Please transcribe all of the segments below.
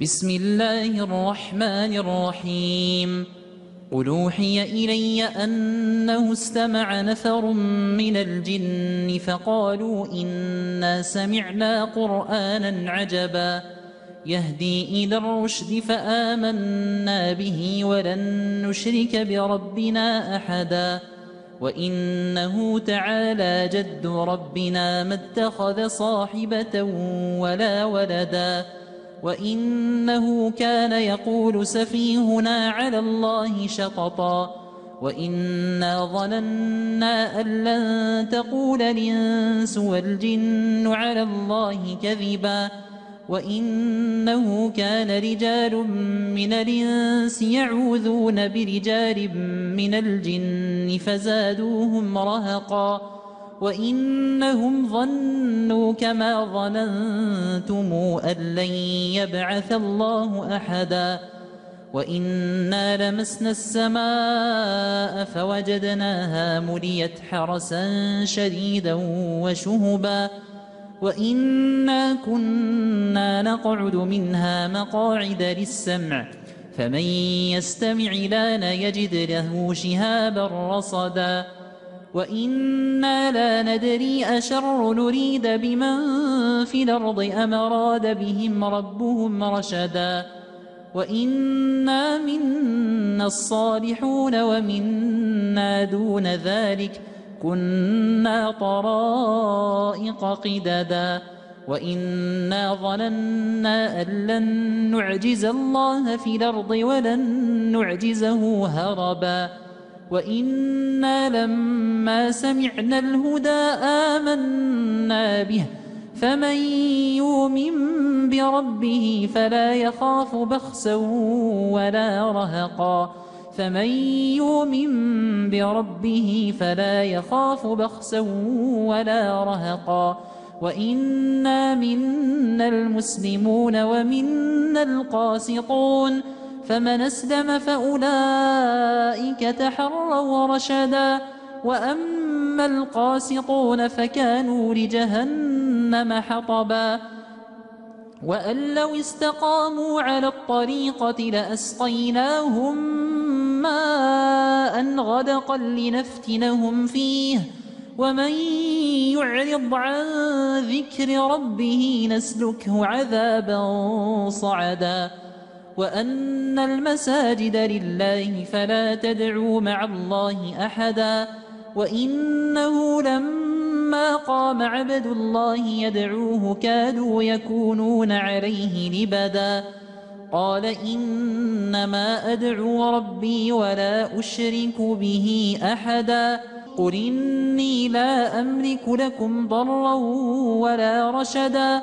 بسم الله الرحمن الرحيم. قل أوحي إلي أنه استمع نفر من الجن فقالوا إنا سمعنا قرآنا عجبا. يهدي إلى الرشد فآمنا به ولن نشرك بربنا أحدا. وإنه تعالى جد ربنا ما اتخذ صاحبة ولا ولدا. وإنه كان يقول سفيهنا على الله شططا وإنا ظننا أن لن تقول الإنس والجن على الله كذبا وإنه كان رجال من الإنس يعوذون برجال من الجن فزادوهم رهقا وإنهم ظنوا كما ظننتم أن لن يبعث الله أحدا وإنا لمسنا السماء فوجدناها مليت حرسا شديدا وشهبا وإنا كنا نقعد منها مقاعد للسمع فمن يستمع لأن يجد له شهابا رصدا وإنا لا ندري أشر نريد بمن في الأرض أم أراد بهم ربهم رشدا وإنا منا الصالحون ومنا دون ذلك كنا طرائق قددا وإنا ظننا أن لن نعجز الله في الأرض ولن نعجزه هربا وإنا لما سمعنا الهدى آمنا به فمن يؤمن بربه فلا يخاف بخسا ولا رهقا فمن يؤمن بربه فلا يخاف بخسا ولا رهقا وإنا منا المسلمون ومنا القاسطون فمن أسلم فأولئك تحروا رشدا وأما القاسطون فكانوا لجهنم حطبا. وأن لو استقاموا على الطريقة لأسقيناهم ماء غدقا لنفتنهم فيه. ومن يعرض عن ذكر ربه نسلكه عذابا صعدا. وأن المساجد لله فلا تدعوا مع الله أحدا وإنه لما قام عبد الله يدعوه كادوا يكونون عليه لبدا قال إنما أدعو ربي ولا أشرك به أحدا قل إني لا أملك لكم ضرا ولا رشدا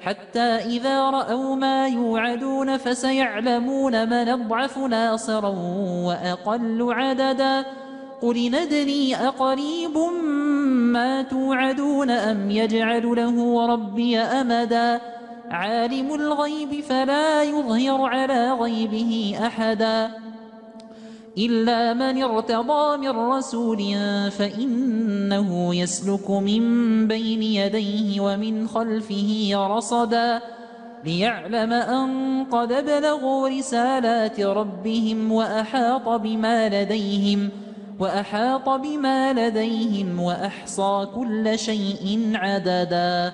حتى إذا رأوا ما يوعدون فسيعلمون من أضعف ناصرا وأقل عددا. قل ندري أقريب ما توعدون أم يجعل له ربي أمدا. عالم الغيب فلا يظهر على غيبه أحدا. إلا من ارتضى من رسول فإنه يسلك من بين يديه ومن خلفه رصدا ليعلم أن قد بلغوا رسالات ربهم وأحاط بما لديهم وأحاط بما لديهم وأحصى كل شيء عددا